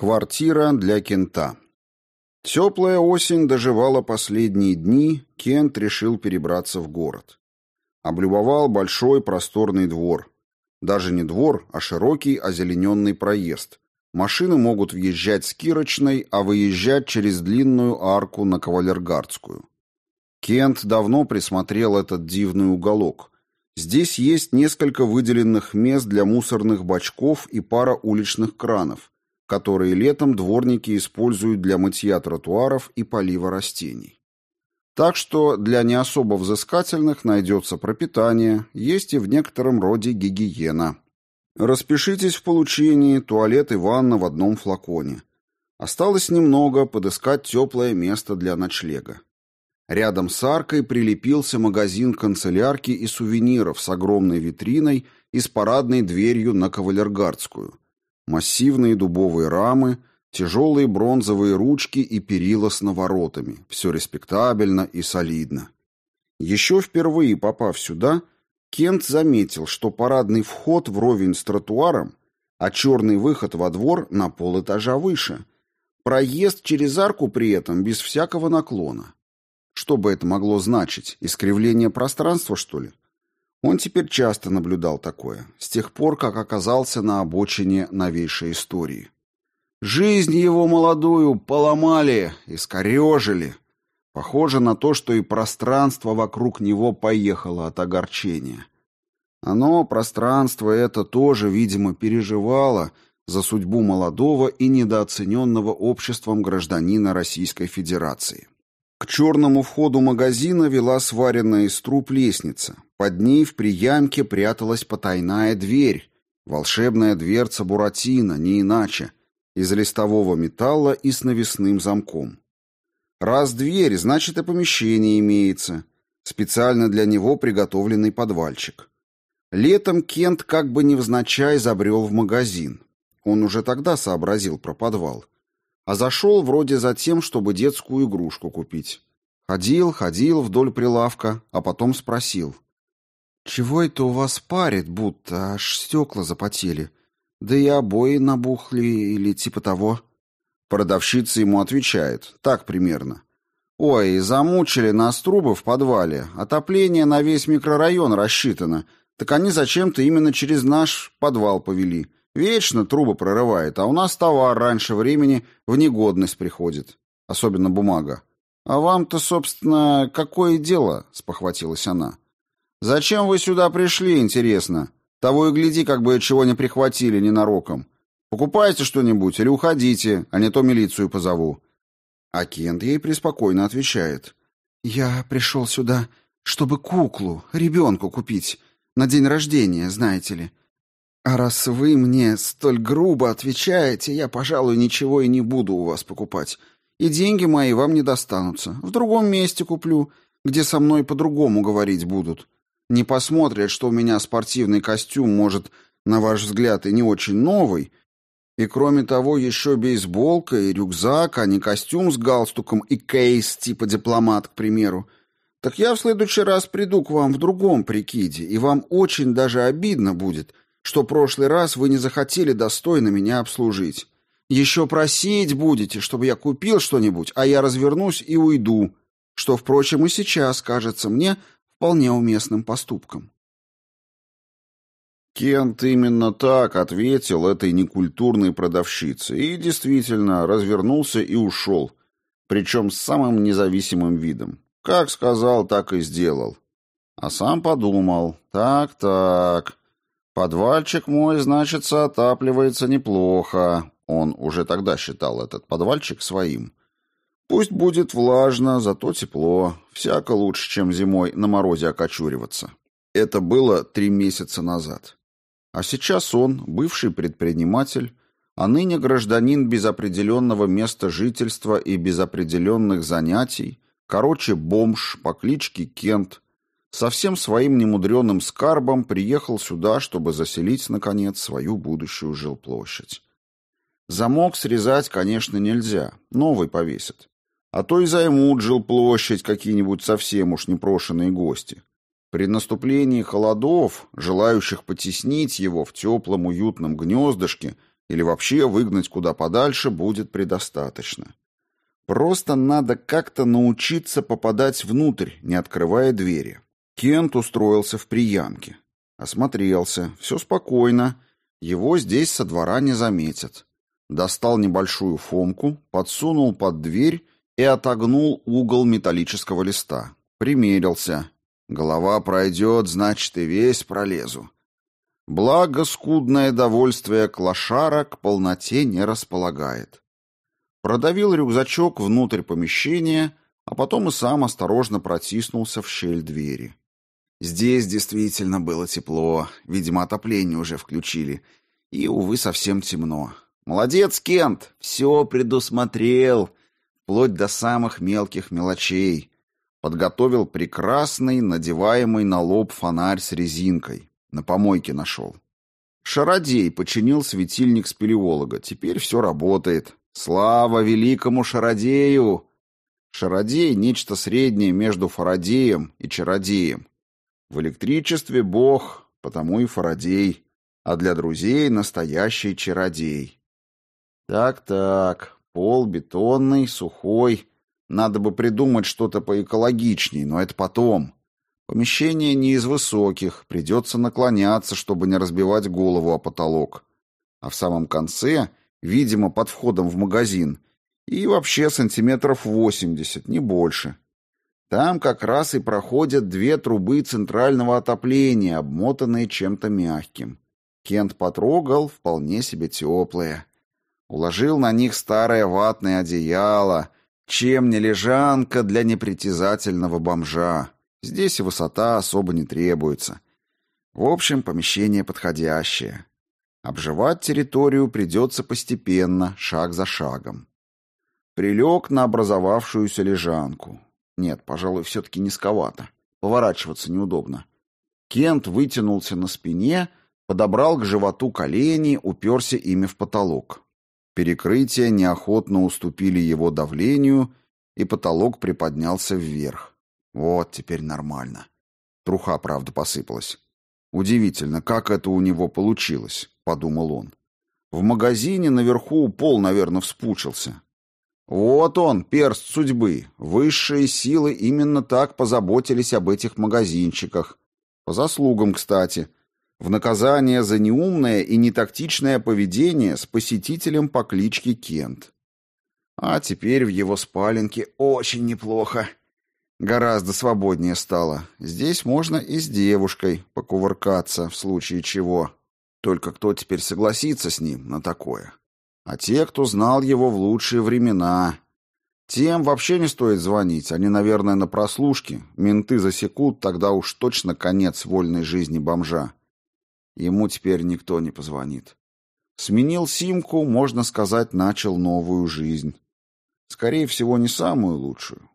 Квартира для Кента. Теплая осень доживала последние дни, Кент решил перебраться в город. Облюбовал большой просторный двор. Даже не двор, а широкий озелененный проезд. Машины могут въезжать с Кирочной, а выезжать через длинную арку на Кавалергардскую. Кент давно присмотрел этот дивный уголок. Здесь есть несколько выделенных мест для мусорных бачков и пара уличных кранов, которые летом дворники используют для мытья тротуаров и полива растений. Так что для не особо взыскательных найдется пропитание, есть и в некотором роде гигиена. Распишитесь в получении туалет и ванна в одном флаконе. Осталось немного подыскать теплое место для ночлега. Рядом с аркой прилепился магазин канцелярки и сувениров с огромной витриной и с парадной дверью на Кавалергардскую – Массивные дубовые рамы, тяжелые бронзовые ручки и перила с наворотами. Все респектабельно и солидно. Еще впервые попав сюда, Кент заметил, что парадный вход вровень с тротуаром, а черный выход во двор на полэтажа выше. Проезд через арку при этом без всякого наклона. Что бы это могло значить? Искривление пространства, что ли? Он теперь часто наблюдал такое, с тех пор, как оказался на обочине новейшей истории. Жизнь его молодую поломали, искорежили. Похоже на то, что и пространство вокруг него поехало от огорчения. Оно, пространство это тоже, видимо, переживало за судьбу молодого и недооцененного обществом гражданина Российской Федерации. К черному входу магазина вела сваренная из труб лестница. Под ней в приямке пряталась потайная дверь, волшебная дверца Буратино, не иначе, из листового металла и с навесным замком. Раз дверь, значит и помещение имеется, специально для него приготовленный подвальчик. Летом Кент как бы невзначай забрел в магазин. Он уже тогда сообразил про подвал а зашел вроде за тем, чтобы детскую игрушку купить. Ходил, ходил вдоль прилавка, а потом спросил. «Чего это у вас парит, будто аж стекла запотели? Да и обои набухли или типа того?» Продавщица ему отвечает, так примерно. «Ой, замучили нас трубы в подвале, отопление на весь микрорайон рассчитано, так они зачем-то именно через наш подвал повели. Вечно трубы прорывает, а у нас товар раньше времени в негодность приходит. Особенно бумага. А вам-то, собственно, какое дело? Спохватилась она. Зачем вы сюда пришли, интересно? Того и гляди, как бы чего не прихватили ненароком. Покупайте что-нибудь или уходите, а не то милицию позову. А Кент ей преспокойно отвечает. «Я пришел сюда, чтобы куклу, ребенку купить. На день рождения, знаете ли. А раз вы мне столь грубо отвечаете, я, пожалуй, ничего и не буду у вас покупать. И деньги мои вам не достанутся. В другом месте куплю, где со мной по-другому говорить будут. Не посмотрят, что у меня спортивный костюм, может, на ваш взгляд, и не очень новый, и кроме того, еще бейсболка и рюкзак, а не костюм с галстуком и кейс типа дипломат, к примеру. Так я в следующий раз приду к вам в другом прикиде, и вам очень даже обидно будет, что прошлый раз вы не захотели достойно меня обслужить. Еще просить будете, чтобы я купил что-нибудь, а я развернусь и уйду, что, впрочем, и сейчас кажется мне вполне уместным поступком. Кент именно так ответил этой некультурной продавщице и действительно развернулся и ушел, причем с самым независимым видом. Как сказал, так и сделал. А сам подумал, так-так, Подвальчик мой, значится, отапливается неплохо. Он уже тогда считал этот подвальчик своим. Пусть будет влажно, зато тепло. Всяко лучше, чем зимой на морозе окочуриваться. Это было три месяца назад. А сейчас он, бывший предприниматель, а ныне гражданин без определенного места жительства и без определенных занятий, короче, бомж по кличке Кент, со всем своим немудреным скарбом приехал сюда, чтобы заселить, наконец, свою будущую жилплощадь. Замок срезать, конечно, нельзя, новый повесят. А то и займут жилплощадь какие-нибудь совсем уж непрошенные гости. При наступлении холодов, желающих потеснить его в теплом уютном гнездышке Или вообще выгнать куда подальше будет предостаточно. Просто надо как-то научиться попадать внутрь, не открывая двери. Кент устроился в приянке. Осмотрелся. Все спокойно. Его здесь со двора не заметят. Достал небольшую фомку, подсунул под дверь и отогнул угол металлического листа. Примерился. Голова пройдет, значит, и весь пролезу. Благо, скудное довольствие клошара к полноте не располагает. Продавил рюкзачок внутрь помещения, а потом и сам осторожно протиснулся в щель двери. Здесь действительно было тепло, видимо, отопление уже включили, и, увы, совсем темно. Молодец, Кент, все предусмотрел, вплоть до самых мелких мелочей. Подготовил прекрасный, надеваемый на лоб фонарь с резинкой. На помойке нашел. Шародей починил светильник спелеолога. Теперь все работает. Слава великому Шародею! Шародей — нечто среднее между Фарадеем и Чародеем. В электричестве бог, потому и Фарадей, а для друзей настоящий Чародей. Так-так, пол бетонный, сухой. Надо бы придумать что-то поэкологичней, но это потом. Помещение не из высоких, придется наклоняться, чтобы не разбивать голову о потолок. А в самом конце видимо, под входом в магазин, и вообще сантиметров 80, не больше. Там как раз и проходят две трубы центрального отопления, обмотанные чем-то мягким. Кент потрогал, вполне себе теплые. Уложил на них старое ватное одеяло, чем не лежанка для непритязательного бомжа. Здесь и высота особо не требуется. В общем, помещение подходящее. Обживать территорию придется постепенно, шаг за шагом. Прилег на образовавшуюся лежанку. Нет, пожалуй, все-таки низковато. Поворачиваться неудобно. Кент вытянулся на спине, подобрал к животу колени, уперся ими в потолок. Перекрытия неохотно уступили его давлению, и потолок приподнялся вверх. Вот теперь нормально. Труха, правда, посыпалась. Удивительно, как это у него получилось, подумал он. В магазине наверху пол, наверное, вспучился. Вот он, перст судьбы. Высшие силы именно так позаботились об этих магазинчиках. По заслугам, кстати. В наказание за неумное и нетактичное поведение с посетителем по кличке Кент. А теперь в его спаленке очень неплохо. Гораздо свободнее стало. Здесь можно и с девушкой покувыркаться, в случае чего. Только кто теперь согласится с ним на такое? А те, кто знал его в лучшие времена... Тем вообще не стоит звонить. Они, наверное, на прослушке. Менты засекут, тогда уж точно конец вольной жизни бомжа. Ему теперь никто не позвонит. Сменил симку, можно сказать, начал новую жизнь. Скорее всего, не самую лучшую.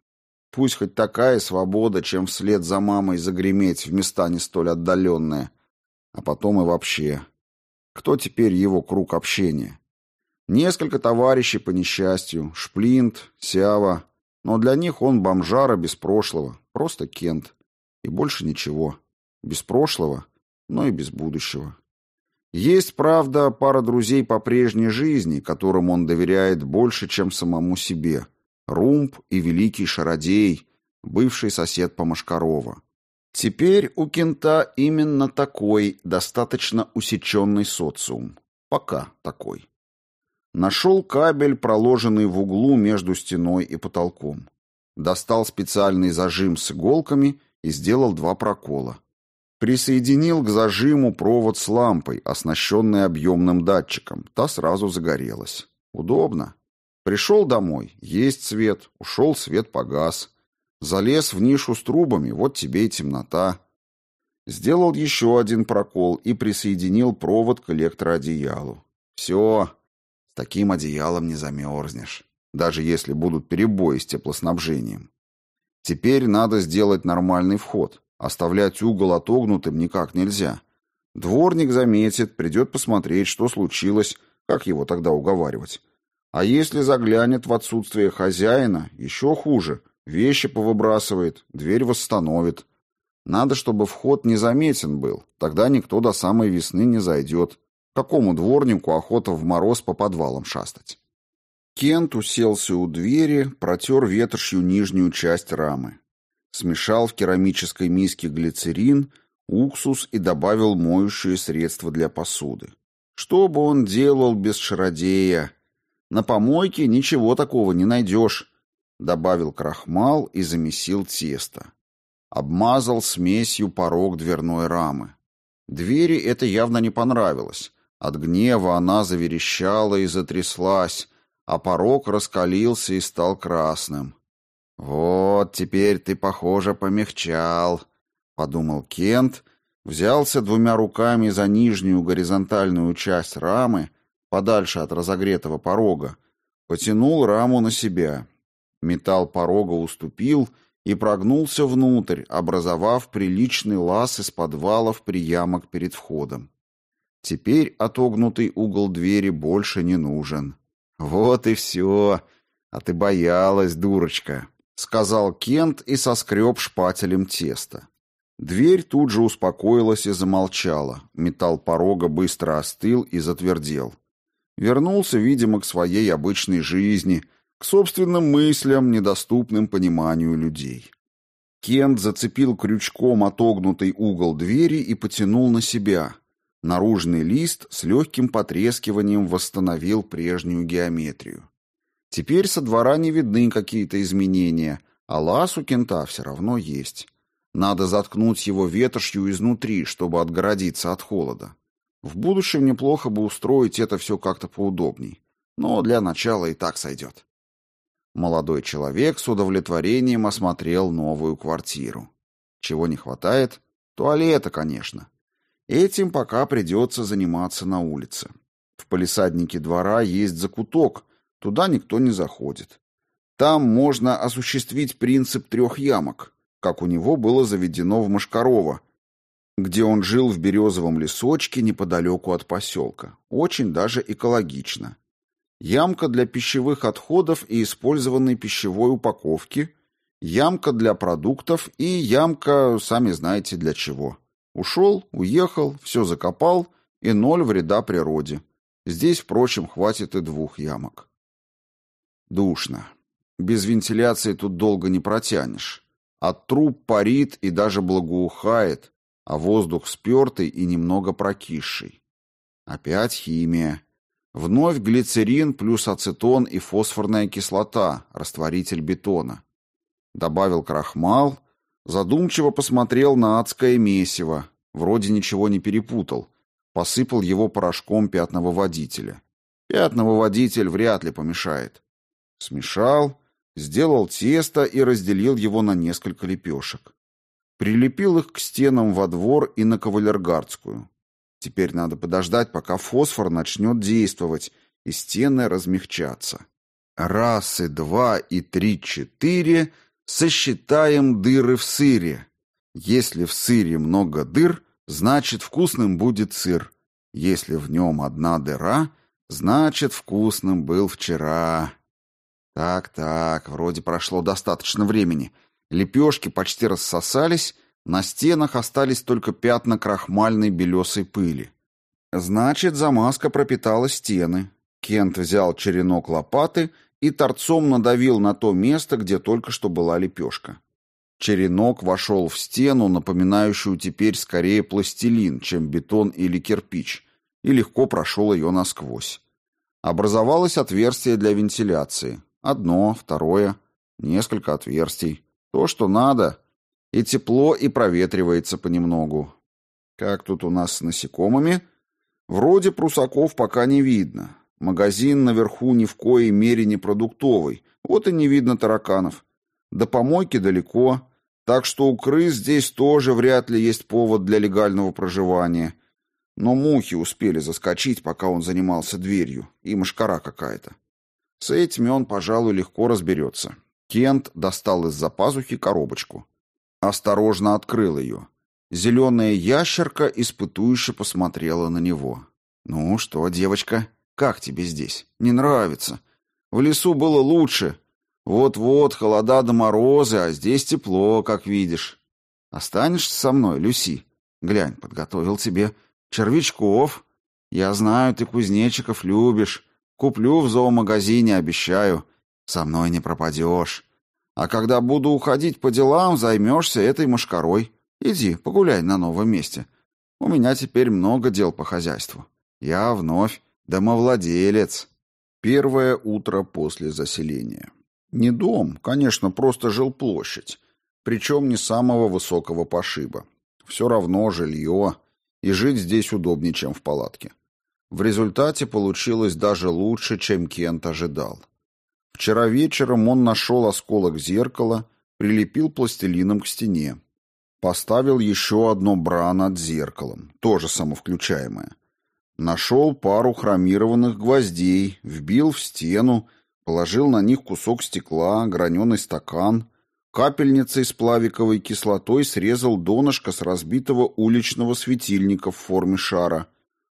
Пусть хоть такая свобода, чем вслед за мамой загреметь в места не столь отдаленные. А потом и вообще. Кто теперь его круг общения? Несколько товарищей по несчастью, Шплинт, Сява. Но для них он бомжара без прошлого, просто Кент. И больше ничего. Без прошлого, но и без будущего. Есть, правда, пара друзей по прежней жизни, которым он доверяет больше, чем самому себе. Румб и великий Шародей, бывший сосед по Машкарова. Теперь у Кента именно такой, достаточно усеченный социум. Пока такой. Нашел кабель, проложенный в углу между стеной и потолком. Достал специальный зажим с иголками и сделал два прокола. Присоединил к зажиму провод с лампой, оснащенной объемным датчиком. Та сразу загорелась. Удобно. Пришел домой, есть свет, ушел, свет погас. Залез в нишу с трубами, вот тебе и темнота. Сделал еще один прокол и присоединил провод к электроодеялу. Все, с таким одеялом не замерзнешь, даже если будут перебои с теплоснабжением. Теперь надо сделать нормальный вход. Оставлять угол отогнутым никак нельзя. Дворник заметит, придет посмотреть, что случилось, как его тогда уговаривать. А если заглянет в отсутствие хозяина, еще хуже. Вещи повыбрасывает, дверь восстановит. Надо, чтобы вход незаметен был, тогда никто до самой весны не зайдет. Какому дворнику охота в мороз по подвалам шастать? Кент уселся у двери, протер ветошью нижнюю часть рамы. Смешал в керамической миске глицерин, уксус и добавил моющее средство для посуды. Что бы он делал без шародея? На помойке ничего такого не найдешь. Добавил крахмал и замесил тесто. Обмазал смесью порог дверной рамы. Двери это явно не понравилось. От гнева она заверещала и затряслась, а порог раскалился и стал красным. «Вот теперь ты, похоже, помягчал», — подумал Кент, взялся двумя руками за нижнюю горизонтальную часть рамы, подальше от разогретого порога, потянул раму на себя. Металл порога уступил и прогнулся внутрь, образовав приличный лаз из подвалов приямок перед входом. Теперь отогнутый угол двери больше не нужен. «Вот и все. А ты боялась, дурочка», — сказал Кент и соскреб шпателем тесто. Дверь тут же успокоилась и замолчала. Металл порога быстро остыл и затвердел. Вернулся, видимо, к своей обычной жизни, к собственным мыслям, недоступным пониманию людей. Кент зацепил крючком отогнутый угол двери и потянул на себя. Наружный лист с легким потрескиванием восстановил прежнюю геометрию. Теперь со двора не видны какие-то изменения, а лаз у кента все равно есть. Надо заткнуть его ветошью изнутри, чтобы отгородиться от холода. В будущем неплохо бы устроить это все как-то поудобней. Но для начала и так сойдет. Молодой человек с удовлетворением осмотрел новую квартиру. Чего не хватает? Туалета, конечно. Этим пока придется заниматься на улице. В палисаднике двора есть закуток, туда никто не заходит. Там можно осуществить принцип трех ямок, как у него было заведено в Машкарово, где он жил в березовом лесочке неподалеку от поселка. Очень даже экологично. Ямка для пищевых отходов и использованной пищевой упаковки, ямка для продуктов и ямка, сами знаете, для чего. Ушел, уехал, все закопал, и ноль вреда природе. Здесь, впрочем, хватит и двух ямок. Душно. Без вентиляции тут долго не протянешь. От труб парит и даже благоухает, а воздух спертый и немного прокисший. Опять химия. Вновь глицерин плюс ацетон и фосфорная кислота, растворитель бетона. Добавил крахмал, Задумчиво посмотрел на адское месиво, вроде ничего не перепутал, посыпал его порошком пятновыводителя. Пятновыводитель вряд ли помешает. Смешал, сделал тесто и разделил его на несколько лепешек. Прилепил их к стенам во двор и на кавалергардскую. Теперь надо подождать, пока фосфор начнет действовать, и стены размягчатся. Раз и два и три четыре — Сосчитаем дыры в сыре. Если в сыре много дыр, значит вкусным будет сыр. Если в нем одна дыра, значит вкусным был вчера. Так-так, вроде прошло достаточно времени. Лепешки почти рассосались, на стенах остались только пятна крахмальной белесой пыли. Значит, замазка пропитала стены. Кент взял черенок лопаты и торцом надавил на то место, где только что была лепешка. Черенок вошел в стену, напоминающую теперь скорее пластилин, чем бетон или кирпич, и легко прошел ее насквозь. Образовалось отверстие для вентиляции. Одно, второе, несколько отверстий. То, что надо. И тепло, и проветривается понемногу. Как тут у нас с насекомыми? Вроде прусаков пока не видно. Магазин наверху ни в коей мере не продуктовый, вот и не видно тараканов. До помойки далеко, так что у крыс здесь тоже вряд ли есть повод для легального проживания. Но мухи успели заскочить, пока он занимался дверью, и мошкара какая-то. С этими он, пожалуй, легко разберется. Кент достал из-за пазухи коробочку. Осторожно открыл ее. Зеленая ящерка испытующе посмотрела на него. «Ну что, девочка?» Как тебе здесь? Не нравится? В лесу было лучше. Вот-вот, холода до морозы, а здесь тепло, как видишь. Останешься со мной, Люси? Глянь, подготовил тебе червячков. Я знаю, ты кузнечиков любишь. Куплю в зоомагазине, обещаю. Со мной не пропадешь. А когда буду уходить по делам, займешься этой мошкарой. Иди, погуляй на новом месте. У меня теперь много дел по хозяйству. Я вновь домовладелец. Первое утро после заселения. Не дом, конечно, просто жилплощадь. Причем не самого высокого пошиба. Все равно жилье, и жить здесь удобнее, чем в палатке. В результате получилось даже лучше, чем Кент ожидал. Вчера вечером он нашел осколок зеркала, прилепил пластилином к стене. Поставил еще одно бра над зеркалом, тоже самовключаемое. Нашел пару хромированных гвоздей, вбил в стену, положил на них кусок стекла, граненый стакан, капельницей с плавиковой кислотой срезал донышко с разбитого уличного светильника в форме шара.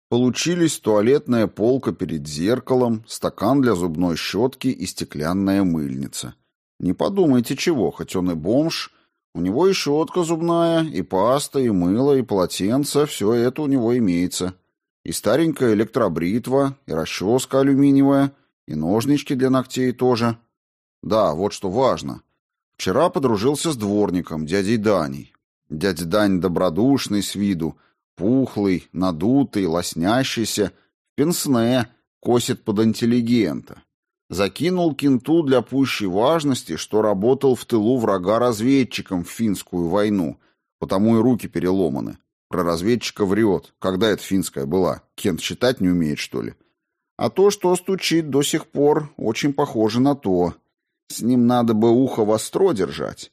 Получились туалетная полка перед зеркалом, стакан для зубной щетки и стеклянная мыльница. Не подумайте чего, хоть он и бомж, у него и щетка зубная, и паста, и мыло, и полотенце, все это у него имеется. И старенькая электробритва, и расческа алюминиевая, и ножнички для ногтей тоже. Да, вот что важно. Вчера подружился с дворником, дядей Даней. Дядя Дань добродушный с виду, Пухлый, надутый, лоснящийся, в пенсне, косит под интеллигента. Закинул кенту для пущей важности, что работал в тылу врага разведчиком в финскую войну, потому и руки переломаны. Про разведчика врет. Когда это финская была? Кент считать не умеет, что ли? А то, что стучит до сих пор, очень похоже на то. С ним надо бы ухо востро держать.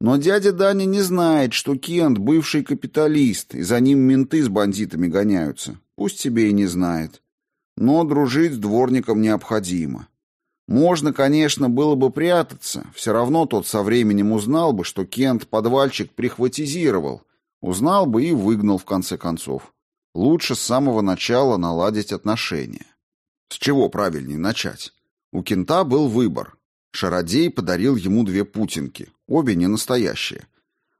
Но дядя Даня не знает, что Кент бывший капиталист, и за ним менты с бандитами гоняются. Пусть себе и не знает. Но дружить с дворником необходимо. Можно, конечно, было бы прятаться. Все равно тот со временем узнал бы, что Кент подвальчик прихватизировал. Узнал бы и выгнал в конце концов. Лучше с самого начала наладить отношения. С чего правильнее начать? У Кента был выбор. Шародей подарил ему две путинки, обе не настоящие.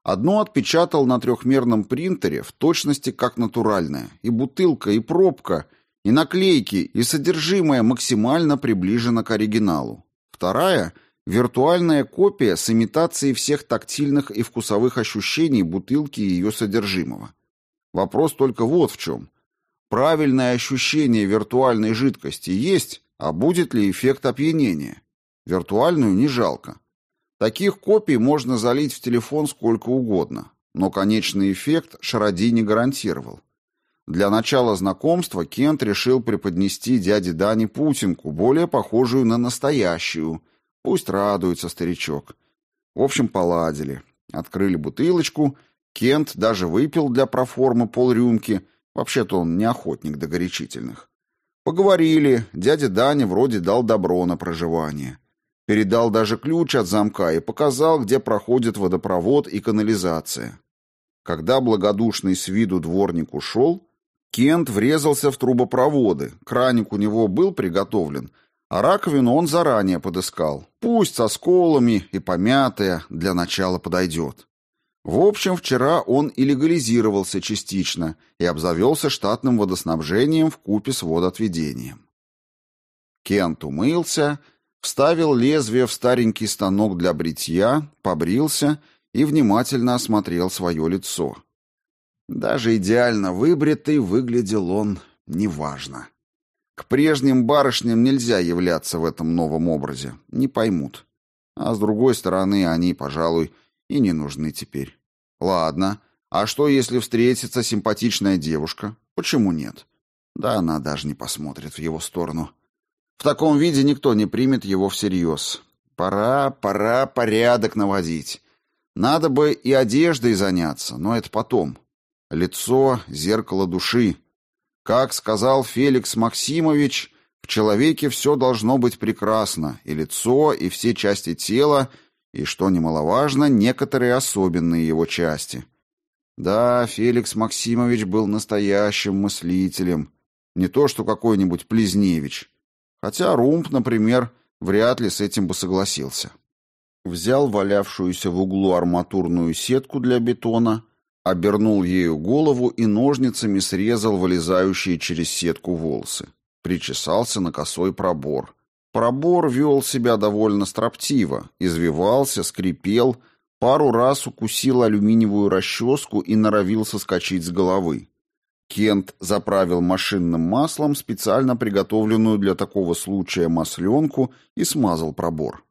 Одну отпечатал на трехмерном принтере в точности как натуральная, и бутылка, и пробка, и наклейки, и содержимое максимально приближено к оригиналу. Вторая — виртуальная копия с имитацией всех тактильных и вкусовых ощущений бутылки и ее содержимого. Вопрос только вот в чем. Правильное ощущение виртуальной жидкости есть, а будет ли эффект опьянения? Виртуальную не жалко. Таких копий можно залить в телефон сколько угодно, но конечный эффект Шароди не гарантировал. Для начала знакомства Кент решил преподнести дяде Дане Путинку, более похожую на настоящую. Пусть радуется старичок. В общем, поладили. Открыли бутылочку. Кент даже выпил для проформы полрюмки. Вообще-то он не охотник до горячительных. Поговорили. Дядя Даня вроде дал добро на проживание. Передал даже ключ от замка и показал, где проходит водопровод и канализация. Когда благодушный с виду дворник ушел, Кент врезался в трубопроводы. Краник у него был приготовлен, а раковину он заранее подыскал. Пусть со сколами и помятая для начала подойдет. В общем, вчера он и легализировался частично и обзавелся штатным водоснабжением в купе с водоотведением. Кент умылся вставил лезвие в старенький станок для бритья, побрился и внимательно осмотрел свое лицо. Даже идеально выбритый выглядел он неважно. К прежним барышням нельзя являться в этом новом образе, не поймут. А с другой стороны, они, пожалуй, и не нужны теперь. Ладно, а что, если встретится симпатичная девушка? Почему нет? Да она даже не посмотрит в его сторону. В таком виде никто не примет его всерьез. Пора, пора порядок наводить. Надо бы и одеждой заняться, но это потом. Лицо — зеркало души. Как сказал Феликс Максимович, в человеке все должно быть прекрасно, и лицо, и все части тела, и, что немаловажно, некоторые особенные его части. Да, Феликс Максимович был настоящим мыслителем, не то что какой-нибудь Плезневич. Хотя Румп, например, вряд ли с этим бы согласился. Взял валявшуюся в углу арматурную сетку для бетона, Обернул ею голову и ножницами срезал вылезающие через сетку волосы. Причесался на косой пробор. Пробор вел себя довольно строптиво, извивался, скрипел, пару раз укусил алюминиевую расческу и норовил соскочить с головы. Кент заправил машинным маслом специально приготовленную для такого случая масленку и смазал пробор.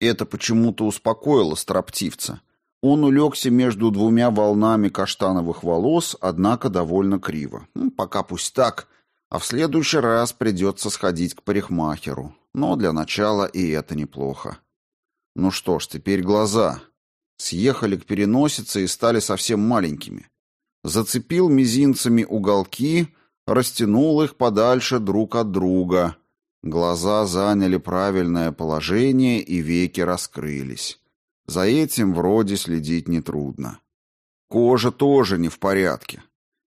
Это почему-то успокоило строптивца. Он улегся между двумя волнами каштановых волос, однако довольно криво. Ну, пока пусть так, а в следующий раз придется сходить к парикмахеру. Но для начала и это неплохо. Ну что ж, теперь глаза. Съехали к переносице и стали совсем маленькими. Зацепил мизинцами уголки, растянул их подальше друг от друга. Глаза заняли правильное положение и веки раскрылись. За этим вроде следить нетрудно. Кожа тоже не в порядке.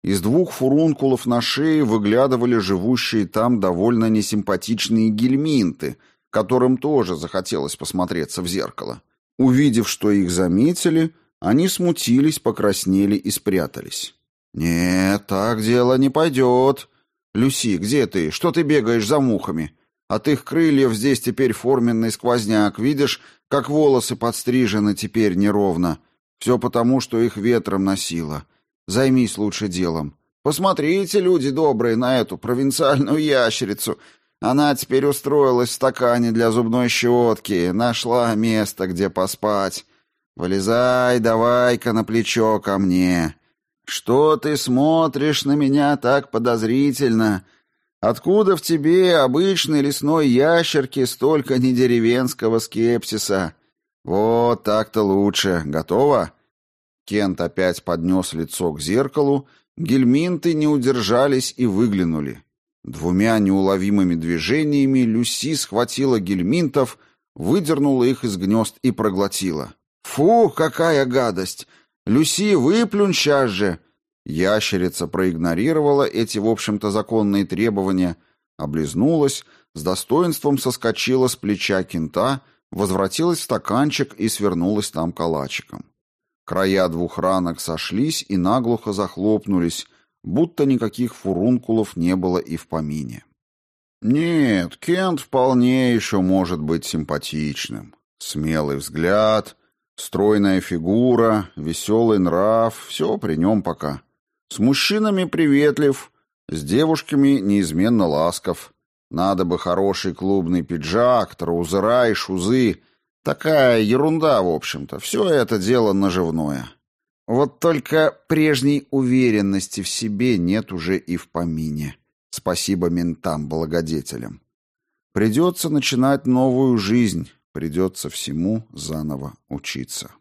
Из двух фурункулов на шее выглядывали живущие там довольно несимпатичные гельминты, которым тоже захотелось посмотреться в зеркало. Увидев, что их заметили, они смутились, покраснели и спрятались. «Нет, так дело не пойдет. Люси, где ты? Что ты бегаешь за мухами? От их крыльев здесь теперь форменный сквозняк. Видишь, как волосы подстрижены теперь неровно. Все потому, что их ветром носило. Займись лучше делом. Посмотрите, люди добрые, на эту провинциальную ящерицу. Она теперь устроилась в стакане для зубной щетки, нашла место, где поспать. Вылезай, давай-ка на плечо ко мне. Что ты смотришь на меня так подозрительно?» Откуда в тебе, обычной лесной ящерки, столько недеревенского скепсиса? Вот так-то лучше. Готово?» Кент опять поднес лицо к зеркалу, гельминты не удержались и выглянули. Двумя неуловимыми движениями Люси схватила гельминтов, выдернула их из гнезд и проглотила. «Фу, какая гадость! Люси, выплюнь сейчас же!» Ящерица проигнорировала эти, в общем-то, законные требования, облизнулась, с достоинством соскочила с плеча кента, возвратилась в стаканчик и свернулась там калачиком. Края двух ранок сошлись и наглухо захлопнулись, будто никаких фурункулов не было и в помине. Нет, Кент вполне еще может быть симпатичным. Смелый взгляд, стройная фигура, веселый нрав — все при нем пока. С мужчинами приветлив, с девушками неизменно ласков. Надо бы хороший клубный пиджак, траузера и шузы. Такая ерунда, в общем-то. Все это дело наживное. Вот только прежней уверенности в себе нет уже и в помине. Спасибо ментам-благодетелям. Придется начинать новую жизнь, придется всему заново учиться.